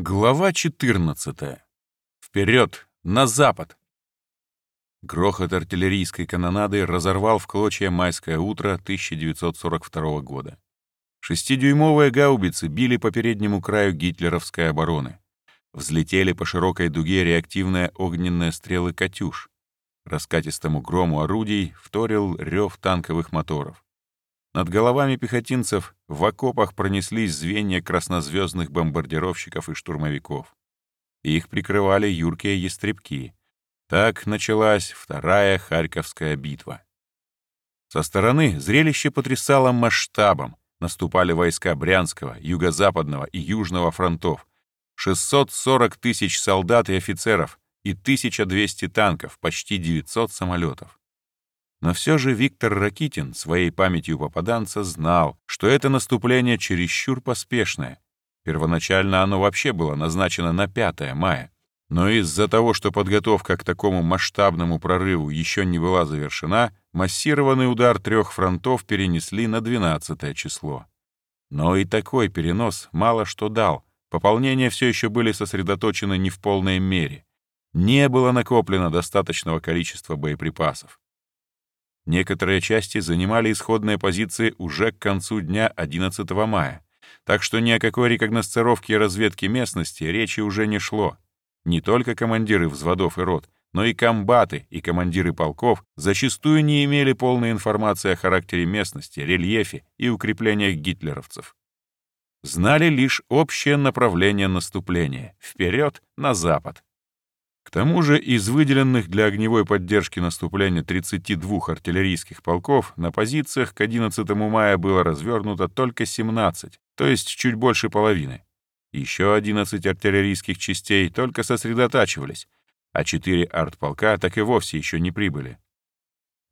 Глава 14. Вперед, на запад! Грохот артиллерийской канонады разорвал в клочья майское утро 1942 года. Шестидюймовые гаубицы били по переднему краю гитлеровской обороны. Взлетели по широкой дуге реактивные огненные стрелы «Катюш». Раскатистому грому орудий вторил рев танковых моторов. Над головами пехотинцев в окопах пронеслись звенья краснозвездных бомбардировщиков и штурмовиков. Их прикрывали юркие ястребки. Так началась Вторая Харьковская битва. Со стороны зрелище потрясало масштабом. Наступали войска Брянского, Юго-Западного и Южного фронтов. 640 тысяч солдат и офицеров и 1200 танков, почти 900 самолетов. Но все же Виктор Ракитин своей памятью попаданца знал, что это наступление чересчур поспешное. Первоначально оно вообще было назначено на 5 мая. Но из-за того, что подготовка к такому масштабному прорыву еще не была завершена, массированный удар трех фронтов перенесли на 12 число. Но и такой перенос мало что дал. Пополнения все еще были сосредоточены не в полной мере. Не было накоплено достаточного количества боеприпасов. Некоторые части занимали исходные позиции уже к концу дня 11 мая, так что ни о какой рекогносцировке и разведке местности речи уже не шло. Не только командиры взводов и рот, но и комбаты и командиры полков зачастую не имели полной информации о характере местности, рельефе и укреплениях гитлеровцев. Знали лишь общее направление наступления — вперед на запад. К тому же из выделенных для огневой поддержки наступления 32 артиллерийских полков на позициях к 11 мая было развернуто только 17, то есть чуть больше половины. Еще 11 артиллерийских частей только сосредотачивались, а 4 артполка так и вовсе еще не прибыли.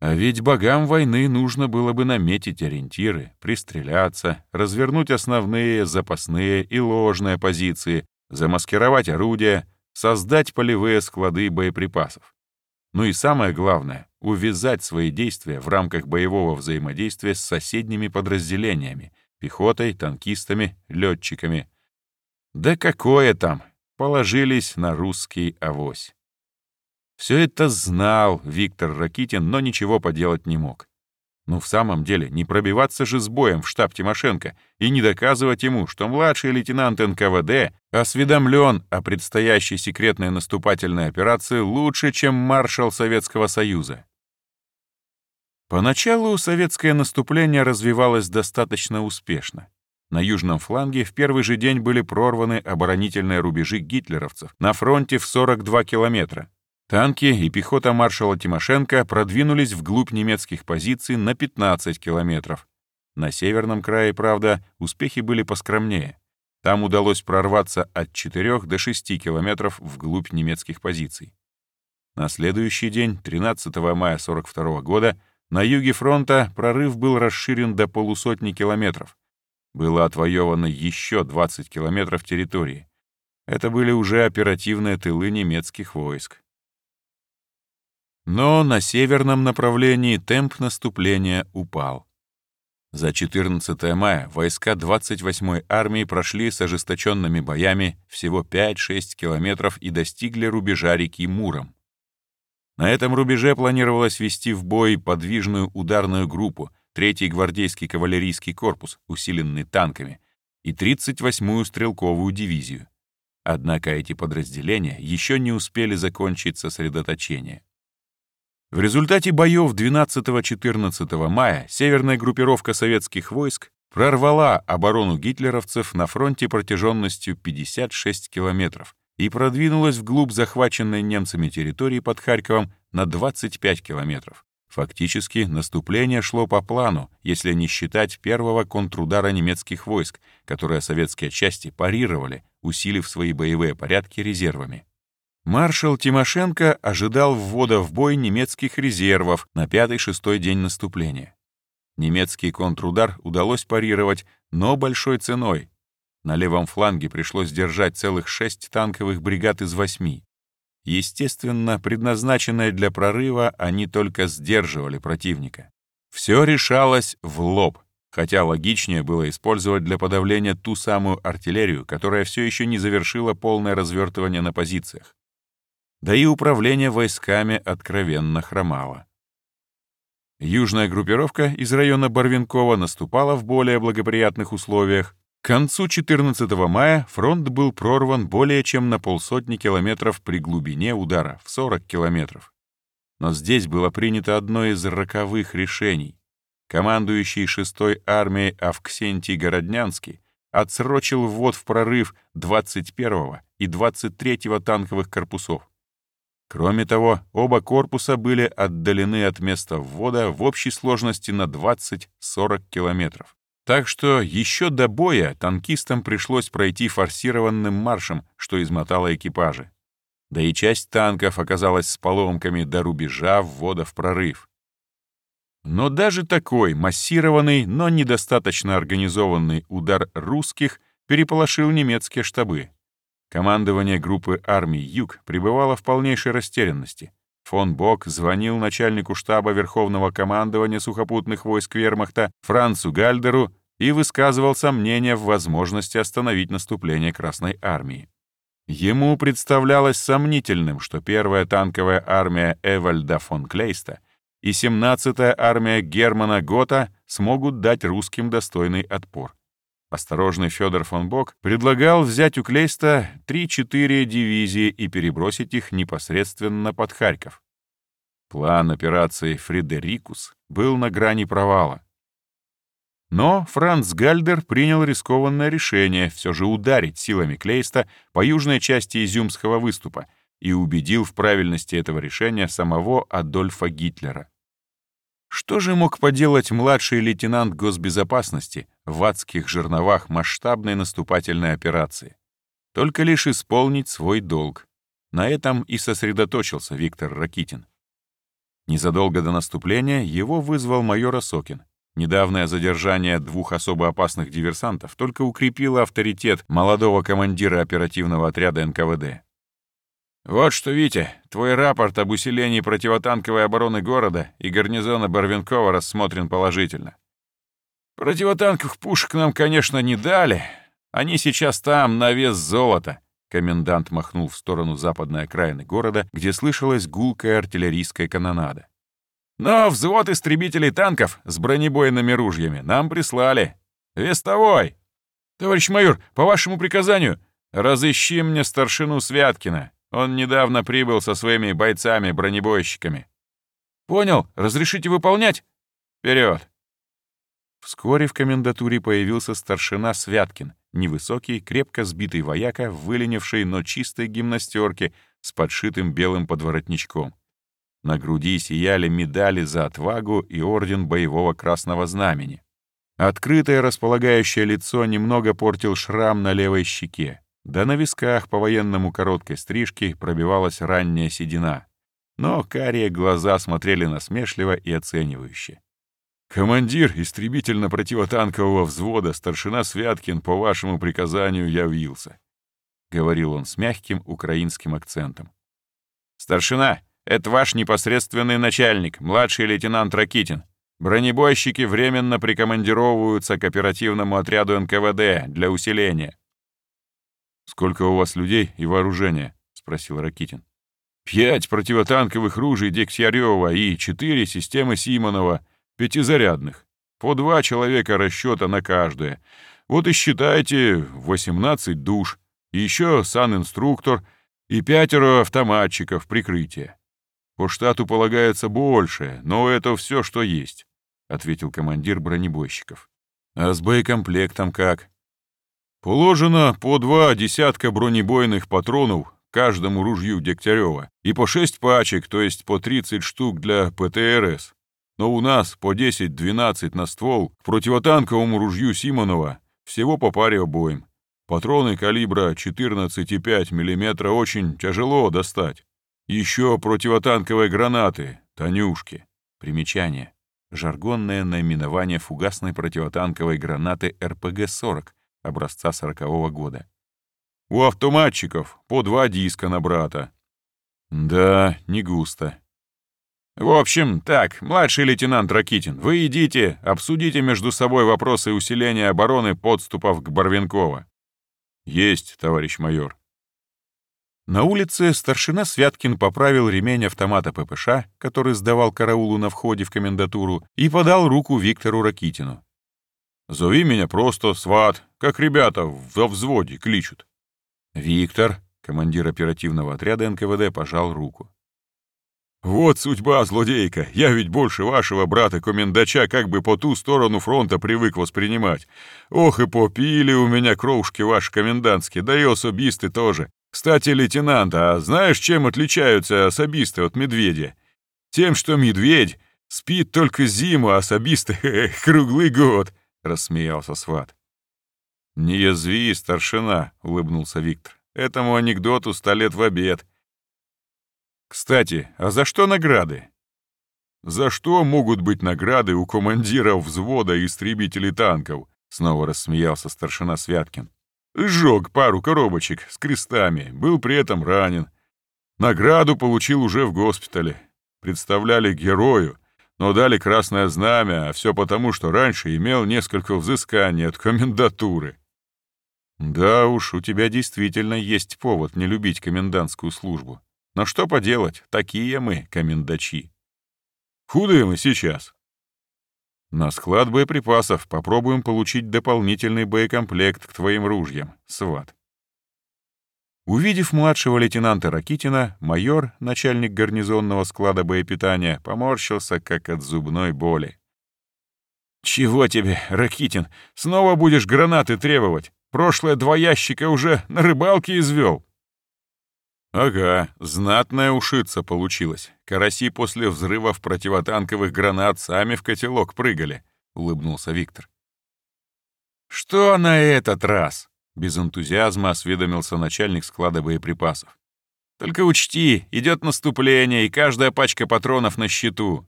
А ведь богам войны нужно было бы наметить ориентиры, пристреляться, развернуть основные, запасные и ложные позиции, замаскировать орудия — создать полевые склады боеприпасов. Ну и самое главное — увязать свои действия в рамках боевого взаимодействия с соседними подразделениями — пехотой, танкистами, летчиками. Да какое там! Положились на русский авось. Все это знал Виктор Ракитин, но ничего поделать не мог. Ну, в самом деле, не пробиваться же с боем в штаб Тимошенко и не доказывать ему, что младший лейтенант НКВД осведомлен о предстоящей секретной наступательной операции лучше, чем маршал Советского Союза. Поначалу советское наступление развивалось достаточно успешно. На южном фланге в первый же день были прорваны оборонительные рубежи гитлеровцев на фронте в 42 километра, Танки и пехота маршала Тимошенко продвинулись вглубь немецких позиций на 15 километров. На северном крае, правда, успехи были поскромнее. Там удалось прорваться от 4 до 6 километров вглубь немецких позиций. На следующий день, 13 мая 42 года, на юге фронта прорыв был расширен до полусотни километров. Было отвоевано еще 20 километров территории. Это были уже оперативные тылы немецких войск. Но на северном направлении темп наступления упал. За 14 мая войска 28-й армии прошли с ожесточенными боями всего 5-6 километров и достигли рубежа реки Муром. На этом рубеже планировалось вести в бой подвижную ударную группу, 3-й гвардейский кавалерийский корпус, усиленный танками, и 38-ю стрелковую дивизию. Однако эти подразделения еще не успели закончить сосредоточение. В результате боев 12-14 мая северная группировка советских войск прорвала оборону гитлеровцев на фронте протяженностью 56 километров и продвинулась вглубь захваченной немцами территории под Харьковом на 25 километров. Фактически наступление шло по плану, если не считать первого контрудара немецких войск, которые советские части парировали, усилив свои боевые порядки резервами. Маршал Тимошенко ожидал ввода в бой немецких резервов на пятый-шестой день наступления. Немецкий контрудар удалось парировать, но большой ценой. На левом фланге пришлось держать целых шесть танковых бригад из восьми. Естественно, предназначенные для прорыва, они только сдерживали противника. Все решалось в лоб, хотя логичнее было использовать для подавления ту самую артиллерию, которая все еще не завершила полное развертывание на позициях. Да и управление войсками откровенно хромало. Южная группировка из района Барвинкова наступала в более благоприятных условиях. К концу 14 мая фронт был прорван более чем на полсотни километров при глубине удара в 40 километров. Но здесь было принято одно из роковых решений командующий 6-й армией Авксентий Городнянский отсрочил ввод в прорыв 21-го и 23-го танковых корпусов. Кроме того, оба корпуса были отдалены от места ввода в общей сложности на 20-40 километров. Так что еще до боя танкистам пришлось пройти форсированным маршем, что измотало экипажи. Да и часть танков оказалась с поломками до рубежа ввода в прорыв. Но даже такой массированный, но недостаточно организованный удар русских переполошил немецкие штабы. Командование группы армий «Юг» пребывало в полнейшей растерянности. Фон Бок звонил начальнику штаба Верховного командования сухопутных войск Вермахта Францу Гальдеру и высказывал сомнения в возможности остановить наступление Красной армии. Ему представлялось сомнительным, что первая танковая армия Эвальда фон Клейста и 17-я армия Германа Гота смогут дать русским достойный отпор. Осторожный Федор фон Бок предлагал взять у Клейста 3-4 дивизии и перебросить их непосредственно под Харьков. План операции «Фредерикус» был на грани провала. Но Франц Гальдер принял рискованное решение все же ударить силами Клейста по южной части Изюмского выступа и убедил в правильности этого решения самого Адольфа Гитлера. Что же мог поделать младший лейтенант госбезопасности в адских жерновах масштабной наступательной операции? Только лишь исполнить свой долг. На этом и сосредоточился Виктор Ракитин. Незадолго до наступления его вызвал майор Осокин. Недавнее задержание двух особо опасных диверсантов только укрепило авторитет молодого командира оперативного отряда НКВД. «Вот что, Витя, твой рапорт об усилении противотанковой обороны города и гарнизона Барвинкова рассмотрен положительно. Противотанковых пушек нам, конечно, не дали. Они сейчас там, на вес золота». Комендант махнул в сторону западной окраины города, где слышалась гулкая артиллерийская канонада. «Но взвод истребителей танков с бронебойными ружьями нам прислали. Вестовой! Товарищ майор, по вашему приказанию, разыщи мне старшину Святкина, он недавно прибыл со своими бойцами-бронебойщиками. Понял, разрешите выполнять? Вперед! Вскоре в комендатуре появился старшина Святкин, невысокий, крепко сбитый вояка, выленивший, но чистой гимнастерке с подшитым белым подворотничком. На груди сияли медали за отвагу и орден боевого красного знамени. Открытое располагающее лицо немного портил шрам на левой щеке. Да на висках по-военному короткой стрижки пробивалась ранняя седина. Но карие глаза смотрели насмешливо и оценивающе. «Командир истребительно-противотанкового взвода, старшина Святкин, по вашему приказанию явился», — говорил он с мягким украинским акцентом. «Старшина, это ваш непосредственный начальник, младший лейтенант Ракитин. Бронебойщики временно прикомандировываются к оперативному отряду НКВД для усиления. «Сколько у вас людей и вооружения?» — спросил Ракитин. «Пять противотанковых ружей Дегтярева и четыре системы Симонова, пятизарядных. По два человека расчета на каждое. Вот и считайте 18 душ, и еще сан-инструктор и пятеро автоматчиков прикрытия. По штату полагается больше, но это все, что есть», — ответил командир бронебойщиков. «А с боекомплектом как?» Положено по два десятка бронебойных патронов каждому ружью Дегтярева и по шесть пачек, то есть по 30 штук для ПТРС. Но у нас по 10-12 на ствол к противотанковому ружью Симонова всего по паре обоим. Патроны калибра 14,5 мм очень тяжело достать. Еще противотанковые гранаты, Танюшки. Примечание. Жаргонное наименование фугасной противотанковой гранаты РПГ-40, образца сорокового года. У автоматчиков по два диска на брата. Да, не густо. В общем, так, младший лейтенант Ракитин, вы идите, обсудите между собой вопросы усиления обороны подступов к Барвинково. Есть, товарищ майор. На улице старшина Святкин поправил ремень автомата ППШ, который сдавал караулу на входе в комендатуру, и подал руку Виктору Ракитину. «Зови меня просто сват, как ребята во взводе кличут». «Виктор», — командир оперативного отряда НКВД, пожал руку. «Вот судьба, злодейка! Я ведь больше вашего брата-комендача как бы по ту сторону фронта привык воспринимать. Ох и попили у меня кровушки ваши комендантские, да и особисты тоже. Кстати, лейтенант, а знаешь, чем отличаются особисты от медведя? Тем, что медведь спит только зиму, а особисты — круглый год, — рассмеялся сват. «Не язви, старшина», — улыбнулся Виктор. «Этому анекдоту сто лет в обед». «Кстати, а за что награды?» «За что могут быть награды у командиров взвода истребителей танков?» — снова рассмеялся старшина Святкин. Сжег пару коробочек с крестами, был при этом ранен. Награду получил уже в госпитале. Представляли герою, но дали красное знамя, а все потому, что раньше имел несколько взысканий от комендатуры. Да уж, у тебя действительно есть повод не любить комендантскую службу. Но что поделать, такие мы, комендачи. Худые мы сейчас, на склад боеприпасов попробуем получить дополнительный боекомплект к твоим ружьям, сват. Увидев младшего лейтенанта Ракитина, майор, начальник гарнизонного склада боепитания, поморщился, как от зубной боли. «Чего тебе, Ракитин? Снова будешь гранаты требовать? Прошлое два ящика уже на рыбалке извел. «Ага, знатная ушица получилась. Караси после взрывов противотанковых гранат сами в котелок прыгали», — улыбнулся Виктор. «Что на этот раз?» — без энтузиазма осведомился начальник склада боеприпасов. «Только учти, идет наступление, и каждая пачка патронов на счету».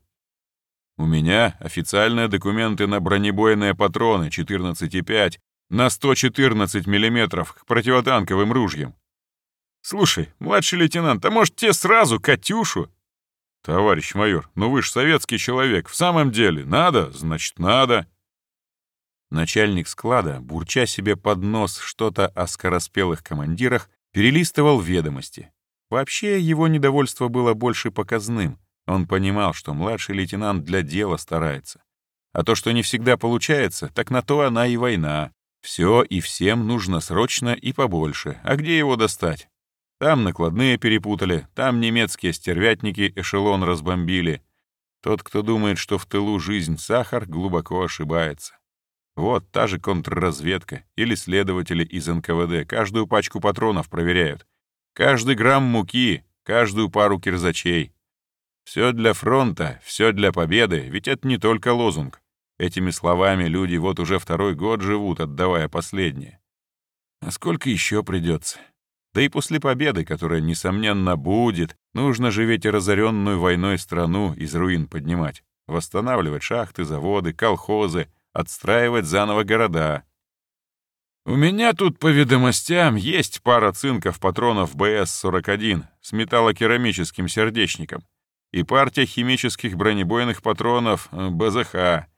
«У меня официальные документы на бронебойные патроны 14,5 на 114 мм к противотанковым ружьям. «Слушай, младший лейтенант, а может тебе сразу Катюшу?» «Товарищ майор, ну вы ж советский человек. В самом деле, надо, значит, надо». Начальник склада, бурча себе под нос что-то о скороспелых командирах, перелистывал ведомости. Вообще, его недовольство было больше показным. Он понимал, что младший лейтенант для дела старается. А то, что не всегда получается, так на то она и война. Все и всем нужно срочно и побольше. А где его достать? Там накладные перепутали, там немецкие стервятники эшелон разбомбили. Тот, кто думает, что в тылу жизнь сахар, глубоко ошибается. Вот та же контрразведка или следователи из НКВД каждую пачку патронов проверяют. Каждый грамм муки, каждую пару кирзачей. Все для фронта, все для победы, ведь это не только лозунг. Этими словами люди вот уже второй год живут, отдавая последнее. А сколько еще придется? Да и после победы, которая, несомненно, будет, нужно же ведь разоренную войной страну из руин поднимать, восстанавливать шахты, заводы, колхозы, отстраивать заново города. У меня тут, по ведомостям, есть пара цинков патронов БС-41 с металлокерамическим сердечником и партия химических бронебойных патронов э, БЗХ.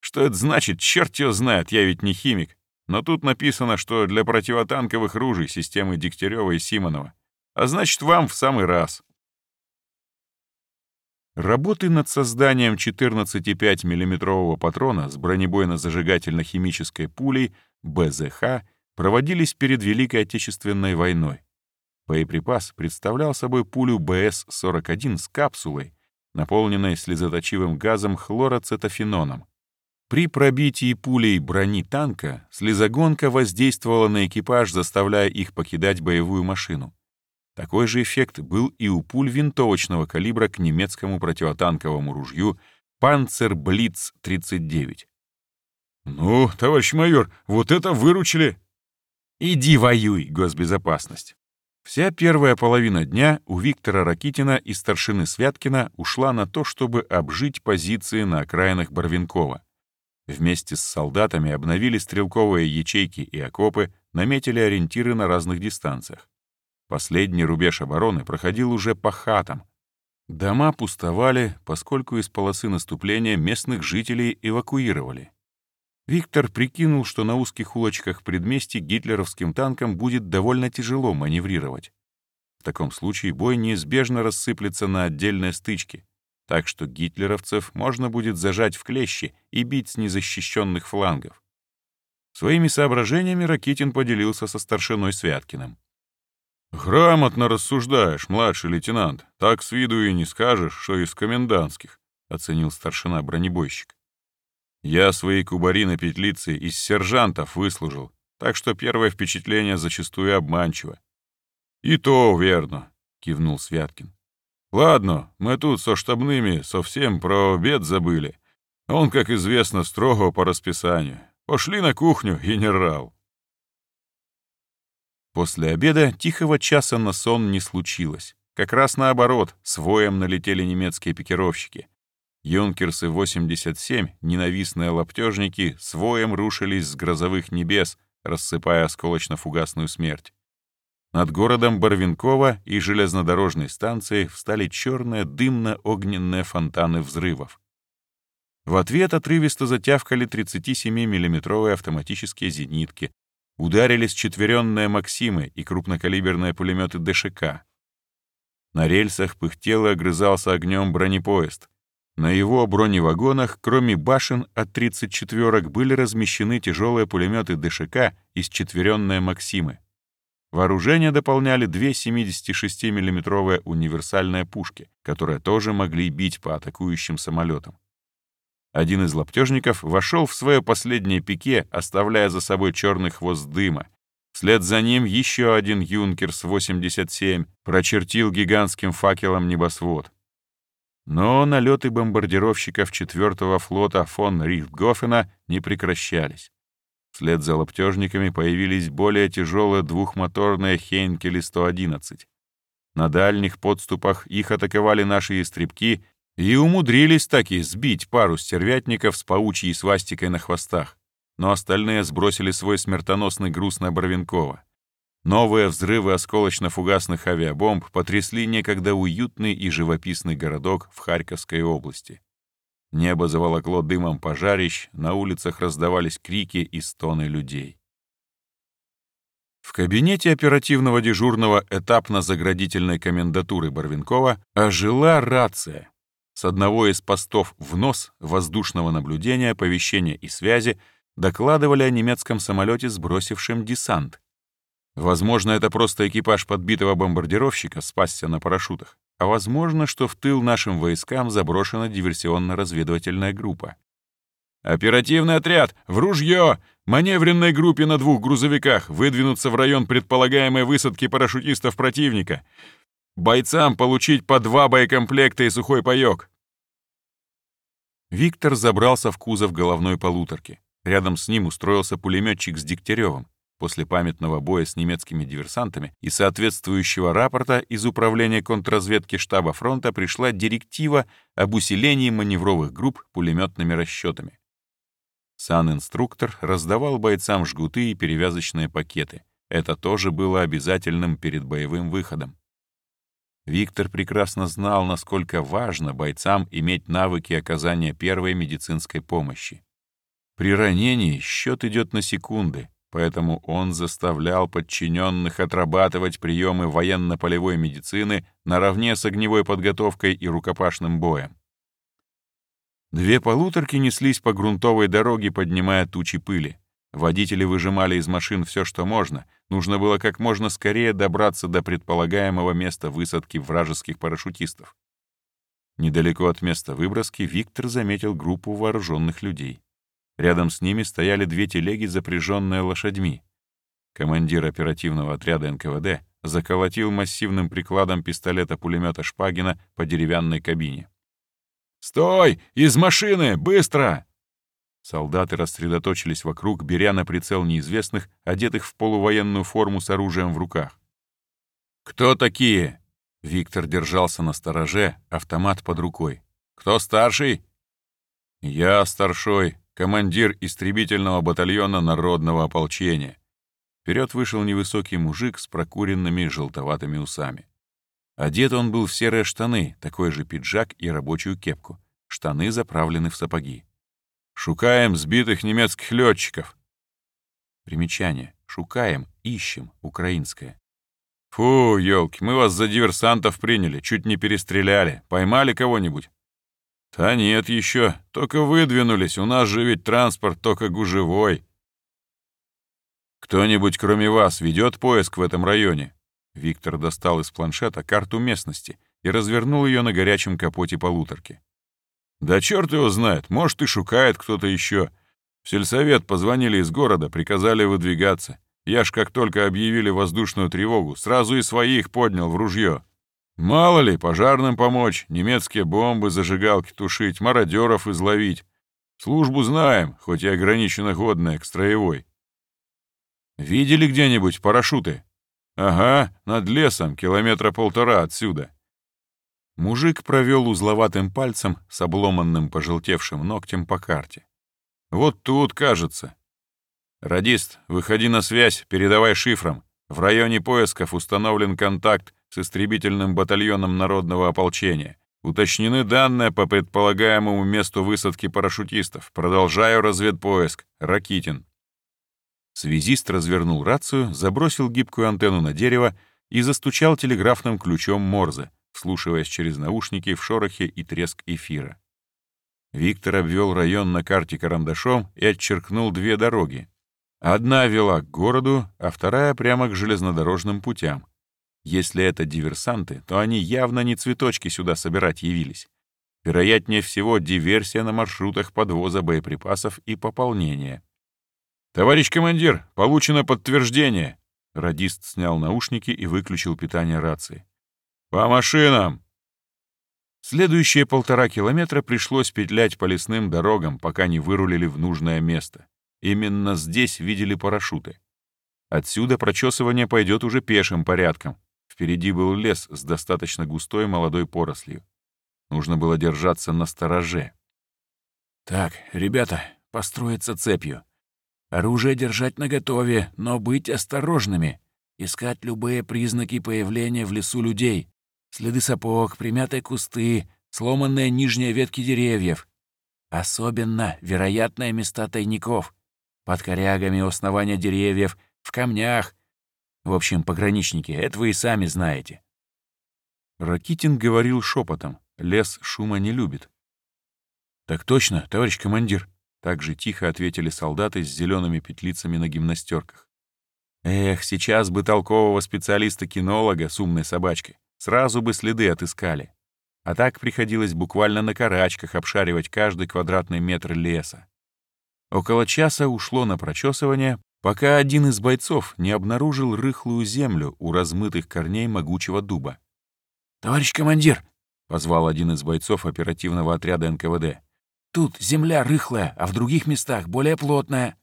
Что это значит, черт его знает, я ведь не химик. Но тут написано, что для противотанковых ружей системы Дегтярева и Симонова. А значит, вам в самый раз. Работы над созданием 14,5 мм патрона с бронебойно-зажигательно-химической пулей БЗХ проводились перед Великой Отечественной войной. Боеприпас представлял собой пулю БС-41 с капсулой, наполненной слезоточивым газом хлороцетофеноном. При пробитии пулей брони танка слезогонка воздействовала на экипаж, заставляя их покидать боевую машину. Такой же эффект был и у пуль винтовочного калибра к немецкому противотанковому ружью «Панцерблиц-39». «Ну, товарищ майор, вот это выручили!» «Иди воюй, госбезопасность!» Вся первая половина дня у Виктора Ракитина и старшины Святкина ушла на то, чтобы обжить позиции на окраинах Барвинкова. Вместе с солдатами обновили стрелковые ячейки и окопы, наметили ориентиры на разных дистанциях. Последний рубеж обороны проходил уже по хатам. Дома пустовали, поскольку из полосы наступления местных жителей эвакуировали. Виктор прикинул, что на узких улочках предместий гитлеровским танкам будет довольно тяжело маневрировать. В таком случае бой неизбежно рассыплется на отдельные стычки, так что гитлеровцев можно будет зажать в клещи и бить с незащищенных флангов. Своими соображениями Ракитин поделился со старшиной Святкиным. «Грамотно рассуждаешь, младший лейтенант. Так с виду и не скажешь, что из комендантских», — оценил старшина бронебойщик. «Я свои кубари на петлице из сержантов выслужил, так что первое впечатление зачастую обманчиво. «И то верно», — кивнул Святкин. «Ладно, мы тут со штабными совсем про обед забыли. Он, как известно, строго по расписанию. Пошли на кухню, генерал». После обеда тихого часа на сон не случилось. Как раз наоборот, с воем налетели немецкие пикировщики. Юнкерсы 87, ненавистные лаптежники, с воем рушились с грозовых небес, рассыпая осколочно-фугасную смерть. Над городом Барвинкова и железнодорожной станцией встали черные дымно-огненные фонтаны взрывов. В ответ отрывисто затявкали 37 миллиметровые автоматические зенитки, ударились четверенные «Максимы» и крупнокалиберные пулеметы ДШК. На рельсах пыхтел и огрызался огнем бронепоезд. На его броневагонах, кроме башен от 34-ок, были размещены тяжелые пулеметы ДШК и счетверенные «Максимы». Вооружение дополняли две 76 миллиметровые универсальные пушки, которые тоже могли бить по атакующим самолетам. Один из лаптежников вошел в свое последнее пике, оставляя за собой черный хвост дыма. Вслед за ним еще один «Юнкерс-87» прочертил гигантским факелом небосвод. Но налеты бомбардировщиков 4-го флота фон Рихтгофена не прекращались. Вслед за лаптежниками появились более тяжелые двухмоторные Хейнкели-111. На дальних подступах их атаковали наши истребки и умудрились таки сбить пару стервятников с паучьей свастикой на хвостах, но остальные сбросили свой смертоносный груз на Барвинкова. Новые взрывы осколочно-фугасных авиабомб потрясли некогда уютный и живописный городок в Харьковской области. Небо заволокло дымом пожарищ, на улицах раздавались крики и стоны людей. В кабинете оперативного дежурного этапно-заградительной комендатуры Барвинкова ожила рация. С одного из постов в нос воздушного наблюдения, оповещения и связи докладывали о немецком самолете, сбросившем десант. Возможно, это просто экипаж подбитого бомбардировщика спасся на парашютах а возможно, что в тыл нашим войскам заброшена диверсионно-разведывательная группа. «Оперативный отряд! В ружье! Маневренной группе на двух грузовиках выдвинуться в район предполагаемой высадки парашютистов противника. Бойцам получить по два боекомплекта и сухой паёк!» Виктор забрался в кузов головной полуторки. Рядом с ним устроился пулеметчик с Дегтяревым после памятного боя с немецкими диверсантами и соответствующего рапорта из Управления контрразведки штаба фронта пришла директива об усилении маневровых групп пулеметными расчетами. Сан-инструктор раздавал бойцам жгуты и перевязочные пакеты. Это тоже было обязательным перед боевым выходом. Виктор прекрасно знал, насколько важно бойцам иметь навыки оказания первой медицинской помощи. При ранении счет идет на секунды, поэтому он заставлял подчиненных отрабатывать приемы военно-полевой медицины наравне с огневой подготовкой и рукопашным боем. Две полуторки неслись по грунтовой дороге, поднимая тучи пыли. Водители выжимали из машин все, что можно. Нужно было как можно скорее добраться до предполагаемого места высадки вражеских парашютистов. Недалеко от места выброски Виктор заметил группу вооруженных людей. Рядом с ними стояли две телеги, запряженные лошадьми. Командир оперативного отряда НКВД заколотил массивным прикладом пистолета-пулемета Шпагина по деревянной кабине. «Стой! Из машины! Быстро!» Солдаты рассредоточились вокруг, беря на прицел неизвестных, одетых в полувоенную форму с оружием в руках. «Кто такие?» Виктор держался на стороже, автомат под рукой. «Кто старший?» «Я старшой», командир истребительного батальона народного ополчения. Вперед вышел невысокий мужик с прокуренными желтоватыми усами. Одет он был в серые штаны, такой же пиджак и рабочую кепку. Штаны заправлены в сапоги. «Шукаем сбитых немецких летчиков». Примечание. «Шукаем, ищем» — украинское. «Фу, елки, мы вас за диверсантов приняли, чуть не перестреляли. Поймали кого-нибудь?» «Да нет еще, только выдвинулись, у нас же ведь транспорт только гужевой». «Кто-нибудь, кроме вас, ведет поиск в этом районе?» Виктор достал из планшета карту местности и развернул ее на горячем капоте полуторки. «Да черт его знает, может, и шукает кто-то еще. В сельсовет позвонили из города, приказали выдвигаться. Я ж как только объявили воздушную тревогу, сразу и своих поднял в ружье. Мало ли, пожарным помочь, немецкие бомбы, зажигалки тушить, мародеров изловить. Службу знаем, хоть и ограниченно годная к строевой. Видели где-нибудь парашюты? Ага, над лесом, километра полтора отсюда. Мужик провел узловатым пальцем с обломанным пожелтевшим ногтем по карте. Вот тут, кажется. Радист, выходи на связь, передавай шифром. В районе поисков установлен контакт с истребительным батальоном народного ополчения. Уточнены данные по предполагаемому месту высадки парашютистов. Продолжаю разведпоиск. Ракитин. Связист развернул рацию, забросил гибкую антенну на дерево и застучал телеграфным ключом Морзе, вслушиваясь через наушники в шорохе и треск эфира. Виктор обвел район на карте карандашом и отчеркнул две дороги. Одна вела к городу, а вторая прямо к железнодорожным путям. Если это диверсанты, то они явно не цветочки сюда собирать явились. Вероятнее всего, диверсия на маршрутах подвоза боеприпасов и пополнения. «Товарищ командир, получено подтверждение!» Радист снял наушники и выключил питание рации. «По машинам!» Следующие полтора километра пришлось петлять по лесным дорогам, пока не вырулили в нужное место. Именно здесь видели парашюты. Отсюда прочесывание пойдет уже пешим порядком. Впереди был лес с достаточно густой молодой порослью. Нужно было держаться на стороже. «Так, ребята, построиться цепью. Оружие держать наготове, но быть осторожными. Искать любые признаки появления в лесу людей. Следы сапог, примятые кусты, сломанные нижние ветки деревьев. Особенно вероятные места тайников. Под корягами у основания деревьев, в камнях. В общем, пограничники, это вы и сами знаете. Ракитин говорил шепотом. Лес шума не любит. «Так точно, товарищ командир», так же тихо ответили солдаты с зелеными петлицами на гимнастерках. Эх, сейчас бы толкового специалиста-кинолога с умной собачкой. Сразу бы следы отыскали. А так приходилось буквально на карачках обшаривать каждый квадратный метр леса. Около часа ушло на прочесывание, пока один из бойцов не обнаружил рыхлую землю у размытых корней могучего дуба. «Товарищ командир!» — позвал один из бойцов оперативного отряда НКВД. Тут земля рыхлая, а в других местах более плотная».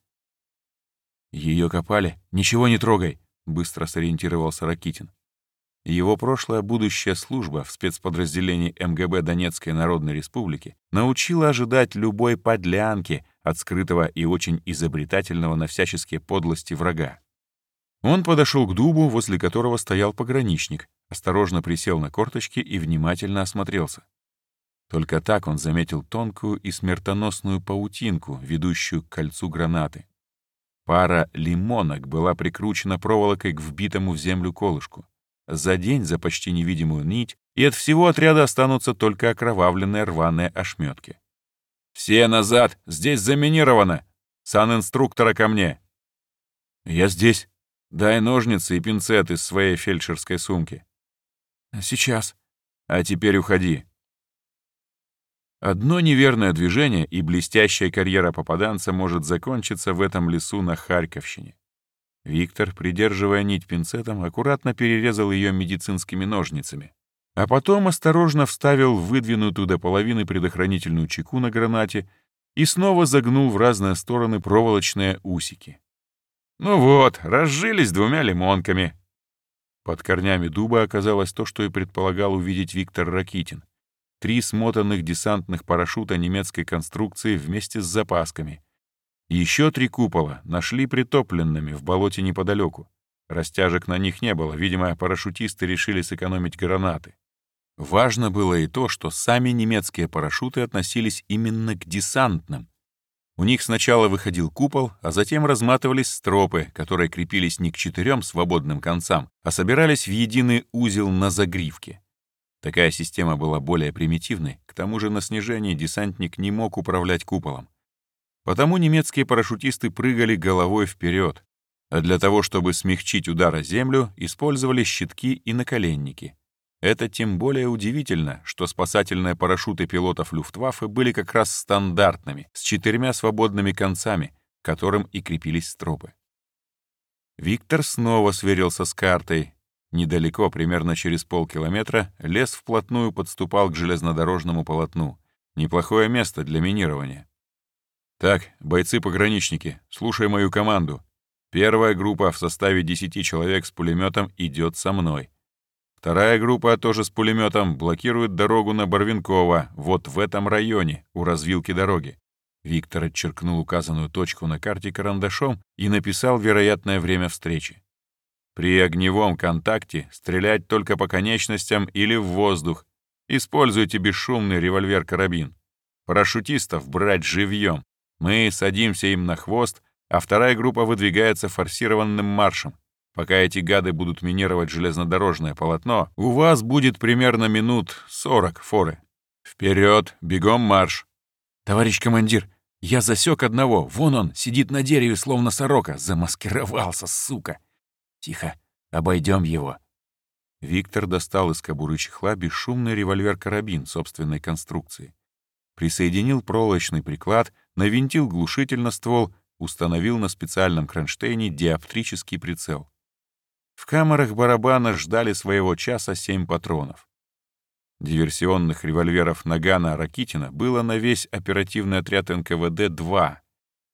Ее копали. Ничего не трогай», — быстро сориентировался Ракитин. Его прошлая будущая служба в спецподразделении МГБ Донецкой Народной Республики научила ожидать любой подлянки от скрытого и очень изобретательного на всяческие подлости врага. Он подошел к дубу, возле которого стоял пограничник, осторожно присел на корточки и внимательно осмотрелся. Только так он заметил тонкую и смертоносную паутинку, ведущую к кольцу гранаты. Пара лимонок была прикручена проволокой к вбитому в землю колышку. За день за почти невидимую нить, и от всего отряда останутся только окровавленные рваные ошметки. «Все назад! Здесь заминировано! Сан-инструктора ко мне!» «Я здесь. Дай ножницы и пинцет из своей фельдшерской сумки». «Сейчас». «А теперь уходи. Одно неверное движение, и блестящая карьера попаданца может закончиться в этом лесу на Харьковщине. Виктор, придерживая нить пинцетом, аккуратно перерезал ее медицинскими ножницами, а потом осторожно вставил выдвинутую до половины предохранительную чеку на гранате и снова загнул в разные стороны проволочные усики. Ну вот, разжились двумя лимонками. Под корнями дуба оказалось то, что и предполагал увидеть Виктор Ракитин — три смотанных десантных парашюта немецкой конструкции вместе с запасками. Еще три купола нашли притопленными в болоте неподалеку. Растяжек на них не было, видимо, парашютисты решили сэкономить гранаты. Важно было и то, что сами немецкие парашюты относились именно к десантным. У них сначала выходил купол, а затем разматывались стропы, которые крепились не к четырем свободным концам, а собирались в единый узел на загривке. Такая система была более примитивной, к тому же на снижении десантник не мог управлять куполом. Потому немецкие парашютисты прыгали головой вперед, а для того, чтобы смягчить удар о землю, использовали щитки и наколенники. Это тем более удивительно, что спасательные парашюты пилотов Люфтваффе были как раз стандартными, с четырьмя свободными концами, к которым и крепились стропы. Виктор снова сверился с картой. Недалеко, примерно через полкилометра, лес вплотную подступал к железнодорожному полотну. Неплохое место для минирования. «Так, бойцы-пограничники, слушай мою команду. Первая группа в составе 10 человек с пулеметом идет со мной. Вторая группа, тоже с пулеметом, блокирует дорогу на Барвинково, вот в этом районе, у развилки дороги. Виктор отчеркнул указанную точку на карте карандашом и написал вероятное время встречи. При огневом контакте стрелять только по конечностям или в воздух. Используйте бесшумный револьвер-карабин. Парашютистов брать живьем. Мы садимся им на хвост, а вторая группа выдвигается форсированным маршем. Пока эти гады будут минировать железнодорожное полотно, у вас будет примерно минут 40 форы. Вперед, бегом марш. Товарищ командир, я засек одного. Вон он, сидит на дереве, словно сорока. Замаскировался, сука. Тихо, обойдем его. Виктор достал из кобуры чехла бесшумный револьвер-карабин собственной конструкции. Присоединил проволочный приклад, навинтил глушитель на ствол, установил на специальном кронштейне диоптрический прицел. В камерах барабана ждали своего часа семь патронов. Диверсионных револьверов Нагана Ракитина было на весь оперативный отряд НКВД два.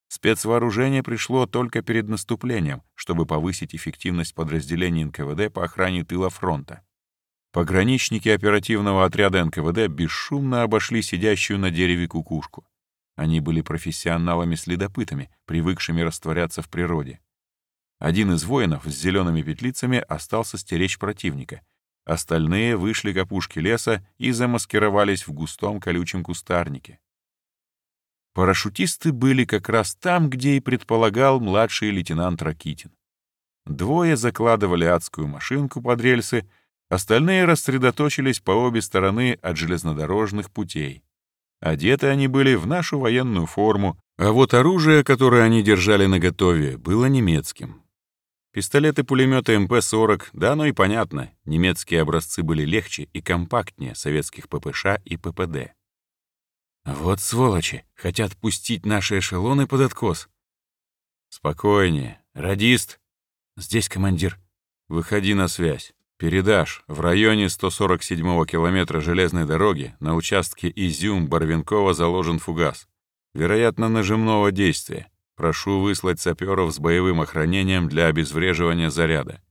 Спецвооружение пришло только перед наступлением, чтобы повысить эффективность подразделений НКВД по охране тыла фронта. Пограничники оперативного отряда НКВД бесшумно обошли сидящую на дереве кукушку. Они были профессионалами-следопытами, привыкшими растворяться в природе. Один из воинов с зелеными петлицами остался стеречь противника. Остальные вышли к опушке леса и замаскировались в густом колючем кустарнике. Парашютисты были как раз там, где и предполагал младший лейтенант Ракитин. Двое закладывали адскую машинку под рельсы, остальные рассредоточились по обе стороны от железнодорожных путей. Одеты они были в нашу военную форму, а вот оружие, которое они держали наготове, было немецким. Пистолеты-пулеметы МП-40, да оно и понятно, немецкие образцы были легче и компактнее советских ППШ и ППД. Вот сволочи, хотят пустить наши эшелоны под откос. Спокойнее, радист. Здесь командир. Выходи на связь. Передашь, в районе 147-го километра железной дороги на участке Изюм-Барвинкова заложен фугас. Вероятно, нажимного действия. Прошу выслать саперов с боевым охранением для обезвреживания заряда.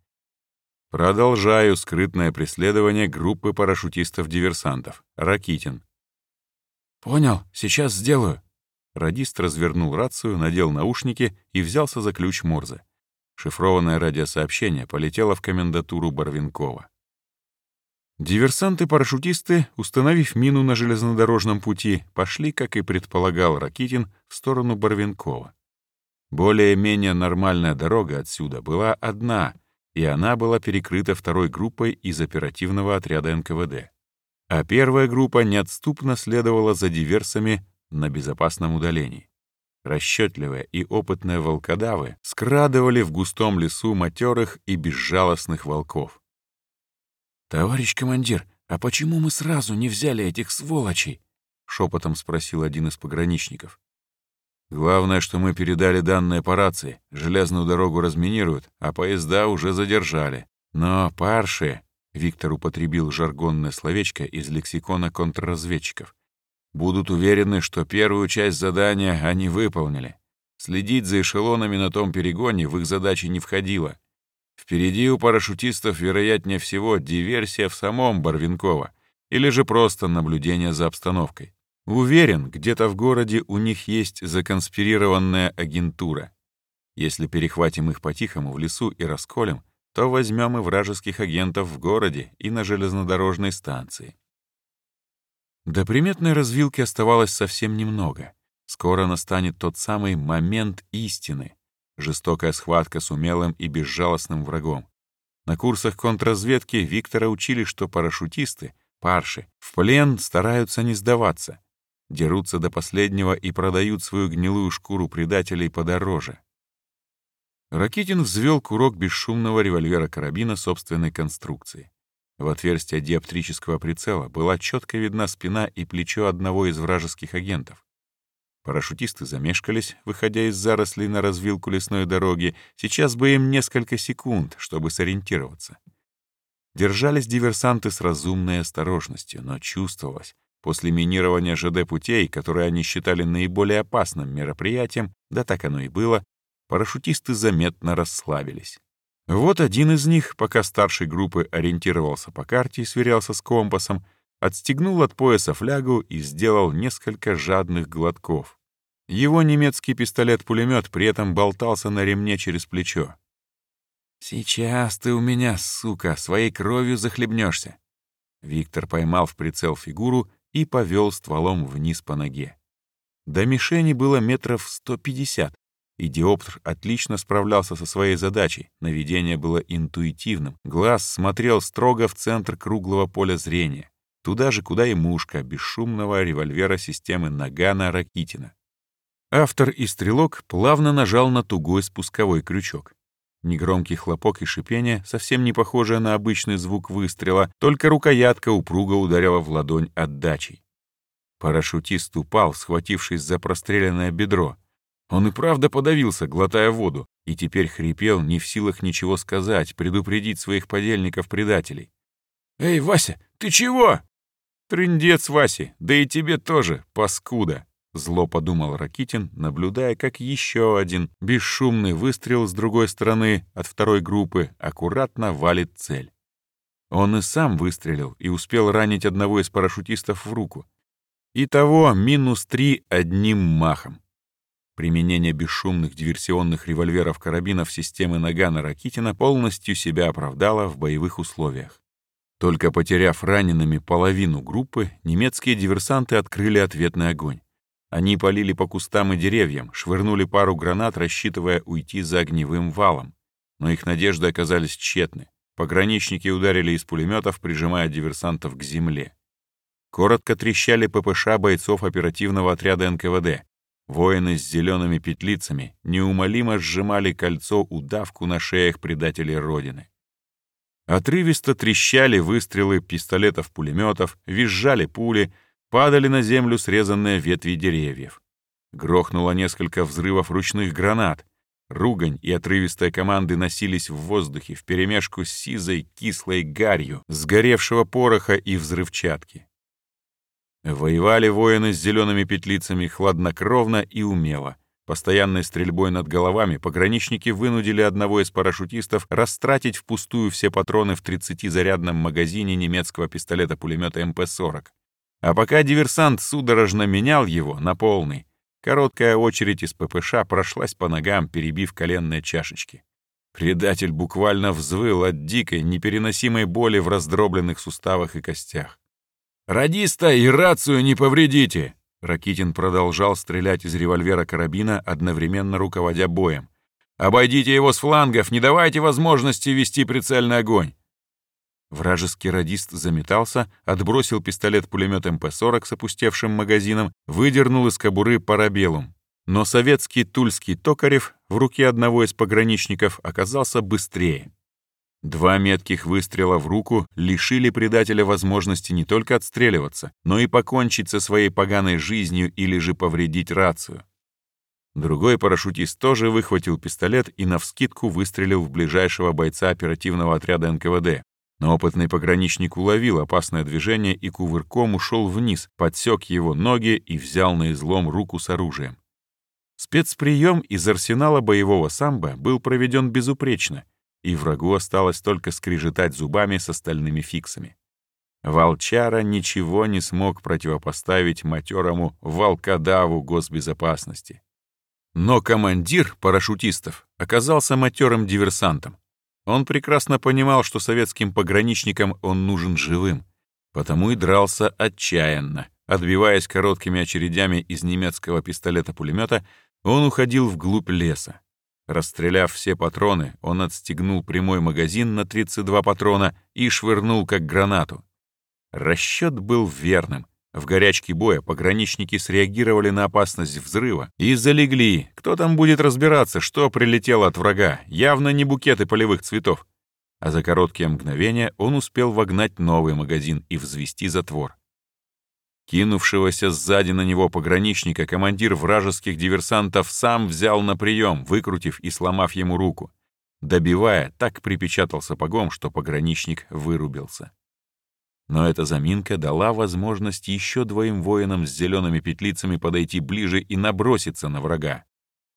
Продолжаю скрытное преследование группы парашютистов-диверсантов. Ракитин. Понял, сейчас сделаю. Радист развернул рацию, надел наушники и взялся за ключ Морзе. Шифрованное радиосообщение полетело в комендатуру Барвинкова. Диверсанты-парашютисты, установив мину на железнодорожном пути, пошли, как и предполагал Ракитин, в сторону Барвинкова. Более-менее нормальная дорога отсюда была одна, и она была перекрыта второй группой из оперативного отряда НКВД. А первая группа неотступно следовала за диверсами на безопасном удалении. Расчетливые и опытные волкодавы скрадывали в густом лесу матерых и безжалостных волков. «Товарищ командир, а почему мы сразу не взяли этих сволочей?» — шепотом спросил один из пограничников. Главное, что мы передали данные по рации. Железную дорогу разминируют, а поезда уже задержали. Но парши, Виктор употребил жаргонное словечко из лексикона контрразведчиков, будут уверены, что первую часть задания они выполнили. Следить за эшелонами на том перегоне в их задачи не входило. Впереди у парашютистов, вероятнее всего, диверсия в самом Барвинково или же просто наблюдение за обстановкой. Уверен, где-то в городе у них есть законспирированная агентура. Если перехватим их по-тихому в лесу и расколем, то возьмем и вражеских агентов в городе и на железнодорожной станции. До приметной развилки оставалось совсем немного. Скоро настанет тот самый момент истины. Жестокая схватка с умелым и безжалостным врагом. На курсах контрразведки Виктора учили, что парашютисты, парши, в плен стараются не сдаваться, дерутся до последнего и продают свою гнилую шкуру предателей подороже. Ракитин взвел курок бесшумного револьвера-карабина собственной конструкции. В отверстие диоптрического прицела была четко видна спина и плечо одного из вражеских агентов. Парашютисты замешкались, выходя из зарослей на развилку лесной дороги. Сейчас бы им несколько секунд, чтобы сориентироваться. Держались диверсанты с разумной осторожностью, но чувствовалось, после минирования ЖД-путей, которые они считали наиболее опасным мероприятием, да так оно и было, парашютисты заметно расслабились. Вот один из них, пока старший группы ориентировался по карте и сверялся с компасом, отстегнул от пояса флягу и сделал несколько жадных глотков. Его немецкий пистолет-пулемет при этом болтался на ремне через плечо. «Сейчас ты у меня, сука, своей кровью захлебнешься. Виктор поймал в прицел фигуру и повел стволом вниз по ноге. До мишени было метров 150, и диоптр отлично справлялся со своей задачей. Наведение было интуитивным. Глаз смотрел строго в центр круглого поля зрения. Туда же, куда и мушка бесшумного револьвера системы Нагана Ракитина. Автор и стрелок плавно нажал на тугой спусковой крючок. Негромкий хлопок и шипение, совсем не похожее на обычный звук выстрела, только рукоятка упруго ударила в ладонь отдачей. Парашютист упал, схватившись за простреленное бедро. Он и правда подавился, глотая воду, и теперь хрипел, не в силах ничего сказать, предупредить своих подельников-предателей. «Эй, Вася, ты чего?» «Трындец, Васи, да и тебе тоже, паскуда!» Зло подумал Ракитин, наблюдая, как еще один бесшумный выстрел с другой стороны от второй группы аккуратно валит цель. Он и сам выстрелил и успел ранить одного из парашютистов в руку. Итого минус три одним махом. Применение бесшумных диверсионных револьверов-карабинов системы Нагана Ракитина полностью себя оправдало в боевых условиях. Только потеряв ранеными половину группы, немецкие диверсанты открыли ответный огонь. Они полили по кустам и деревьям, швырнули пару гранат, рассчитывая уйти за огневым валом. Но их надежды оказались тщетны. Пограничники ударили из пулеметов, прижимая диверсантов к земле. Коротко трещали ППШ бойцов оперативного отряда НКВД. Воины с зелеными петлицами неумолимо сжимали кольцо удавку на шеях предателей Родины. Отрывисто трещали выстрелы пистолетов-пулеметов, визжали пули, падали на землю срезанные ветви деревьев. Грохнуло несколько взрывов ручных гранат. Ругань и отрывистые команды носились в воздухе вперемешку с сизой кислой гарью, сгоревшего пороха и взрывчатки. Воевали воины с зелеными петлицами хладнокровно и умело. Постоянной стрельбой над головами пограничники вынудили одного из парашютистов растратить впустую все патроны в 30-зарядном магазине немецкого пистолета-пулемета МП-40. А пока диверсант судорожно менял его на полный, короткая очередь из ППШ прошлась по ногам, перебив коленные чашечки. Предатель буквально взвыл от дикой, непереносимой боли в раздробленных суставах и костях. «Радиста и рацию не повредите!» Ракитин продолжал стрелять из револьвера карабина, одновременно руководя боем. «Обойдите его с флангов, не давайте возможности вести прицельный огонь!» Вражеский радист заметался, отбросил пистолет-пулемет МП-40 с опустевшим магазином, выдернул из кобуры парабеллум. Но советский тульский Токарев в руке одного из пограничников оказался быстрее. Два метких выстрела в руку лишили предателя возможности не только отстреливаться, но и покончить со своей поганой жизнью или же повредить рацию. Другой парашютист тоже выхватил пистолет и навскидку выстрелил в ближайшего бойца оперативного отряда НКВД. Но опытный пограничник уловил опасное движение и кувырком ушел вниз, подсек его ноги и взял на излом руку с оружием. Спецприем из арсенала боевого самбо был проведен безупречно, и врагу осталось только скрежетать зубами с остальными фиксами. Волчара ничего не смог противопоставить матерому волкодаву госбезопасности. Но командир парашютистов оказался матерым диверсантом. Он прекрасно понимал, что советским пограничникам он нужен живым, потому и дрался отчаянно. Отбиваясь короткими очередями из немецкого пистолета-пулемета, он уходил вглубь леса. Расстреляв все патроны, он отстегнул прямой магазин на 32 патрона и швырнул как гранату. Расчет был верным. В горячке боя пограничники среагировали на опасность взрыва и залегли. Кто там будет разбираться, что прилетело от врага? Явно не букеты полевых цветов. А за короткие мгновения он успел вогнать новый магазин и взвести затвор. Кинувшегося сзади на него пограничника командир вражеских диверсантов сам взял на прием, выкрутив и сломав ему руку. Добивая, так припечатал сапогом, что пограничник вырубился. Но эта заминка дала возможность еще двоим воинам с зелеными петлицами подойти ближе и наброситься на врага.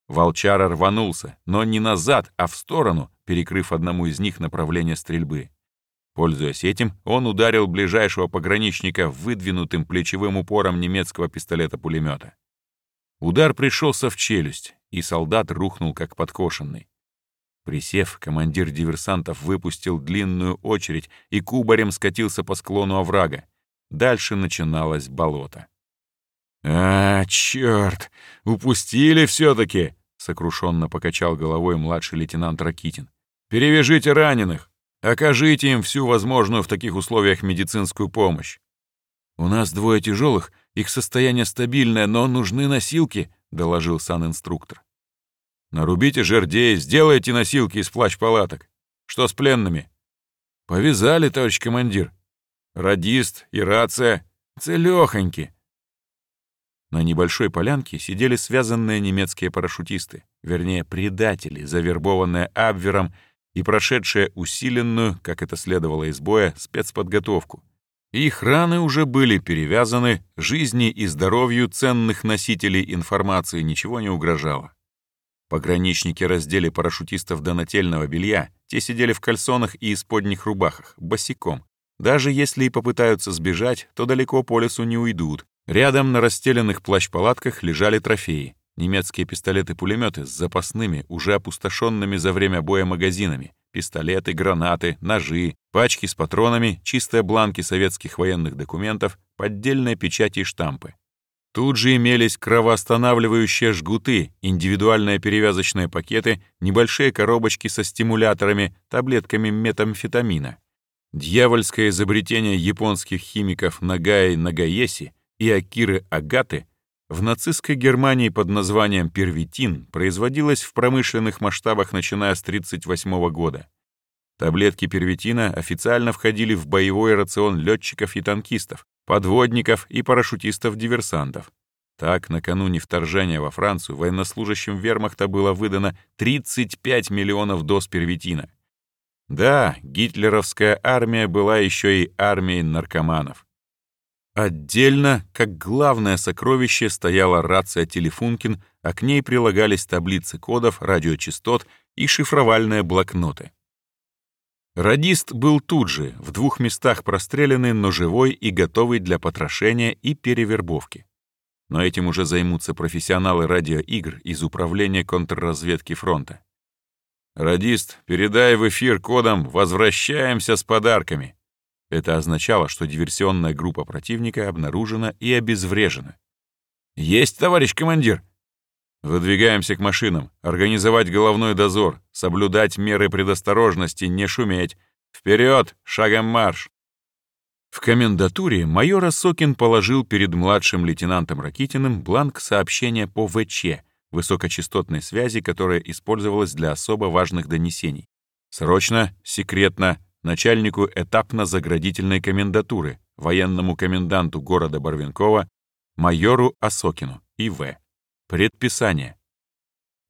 Волчара рванулся, но не назад, а в сторону, перекрыв одному из них направление стрельбы. Пользуясь этим, он ударил ближайшего пограничника выдвинутым плечевым упором немецкого пистолета-пулемета. Удар пришелся в челюсть, и солдат рухнул как подкошенный. Присев, командир диверсантов выпустил длинную очередь и кубарем скатился по склону оврага. Дальше начиналось болото. «А, черт! Упустили все-таки!» — сокрушенно покачал головой младший лейтенант Ракитин. «Перевяжите раненых! Окажите им всю возможную в таких условиях медицинскую помощь!» «У нас двое тяжелых, их состояние стабильное, но нужны носилки», — доложил санинструктор. Нарубите жердей, сделайте носилки из плащ-палаток. Что с пленными? Повязали, товарищ командир. Радист и рация. Целёхоньки. На небольшой полянке сидели связанные немецкие парашютисты, вернее, предатели, завербованные Абвером и прошедшие усиленную, как это следовало из боя, спецподготовку. Их раны уже были перевязаны, жизни и здоровью ценных носителей информации ничего не угрожало. Пограничники раздели парашютистов до нательного белья, те сидели в кальсонах и исподних рубахах, босиком. Даже если и попытаются сбежать, то далеко по лесу не уйдут. Рядом на расстеленных плащ-палатках лежали трофеи. Немецкие пистолеты-пулеметы с запасными, уже опустошенными за время боя магазинами. Пистолеты, гранаты, ножи, пачки с патронами, чистые бланки советских военных документов, поддельные печати и штампы. Тут же имелись кровоостанавливающие жгуты, индивидуальные перевязочные пакеты, небольшие коробочки со стимуляторами, таблетками метамфетамина. Дьявольское изобретение японских химиков Нагаи Нагаеси и Акиры Агаты в нацистской Германии под названием первитин производилось в промышленных масштабах начиная с 1938 года. Таблетки первитина официально входили в боевой рацион летчиков и танкистов, подводников и парашютистов-диверсантов. Так, накануне вторжения во Францию военнослужащим вермахта было выдано 35 миллионов доз первитина. Да, гитлеровская армия была еще и армией наркоманов. Отдельно, как главное сокровище, стояла рация «Телефункин», а к ней прилагались таблицы кодов, радиочастот и шифровальные блокноты. Радист был тут же, в двух местах простреленный, но живой и готовый для потрошения и перевербовки. Но этим уже займутся профессионалы радиоигр из Управления контрразведки фронта. «Радист, передай в эфир кодом «Возвращаемся с подарками». Это означало, что диверсионная группа противника обнаружена и обезврежена. «Есть, товарищ командир!» Выдвигаемся к машинам, организовать головной дозор, соблюдать меры предосторожности, не шуметь. Вперед, шагом марш! В комендатуре майор Осокин положил перед младшим лейтенантом Ракитиным бланк сообщения по ВЧ, высокочастотной связи, которая использовалась для особо важных донесений. Срочно, секретно, начальнику этапно-заградительной комендатуры, военному коменданту города Барвинкова, майору Осокину, И.В. Предписание.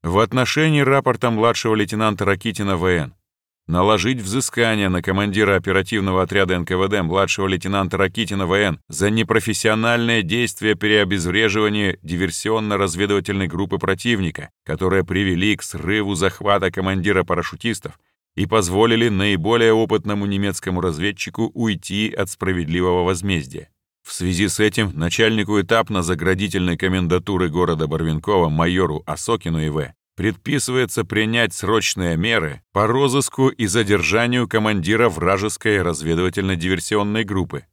В отношении рапорта младшего лейтенанта Ракитина ВН наложить взыскание на командира оперативного отряда НКВД младшего лейтенанта Ракитина ВН за непрофессиональное действие при обезвреживании диверсионно-разведывательной группы противника, которые привели к срыву захвата командира парашютистов и позволили наиболее опытному немецкому разведчику уйти от справедливого возмездия. В связи с этим начальнику этапно-заградительной комендатуры города Барвинкова майору Осокину И.В. предписывается принять срочные меры по розыску и задержанию командира вражеской разведывательно-диверсионной группы,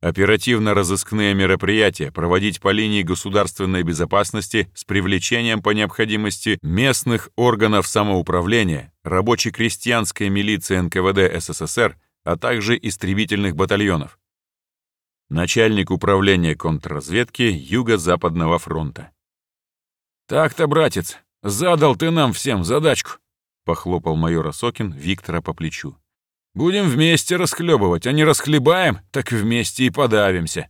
оперативно-розыскные мероприятия проводить по линии государственной безопасности с привлечением по необходимости местных органов самоуправления, рабоче-крестьянской милиции НКВД СССР, а также истребительных батальонов. Начальник управления контрразведки Юго-Западного фронта. «Так-то, братец, задал ты нам всем задачку», — похлопал майор Осокин Виктора по плечу. Будем вместе расхлебывать, а не расхлебаем, так вместе и подавимся.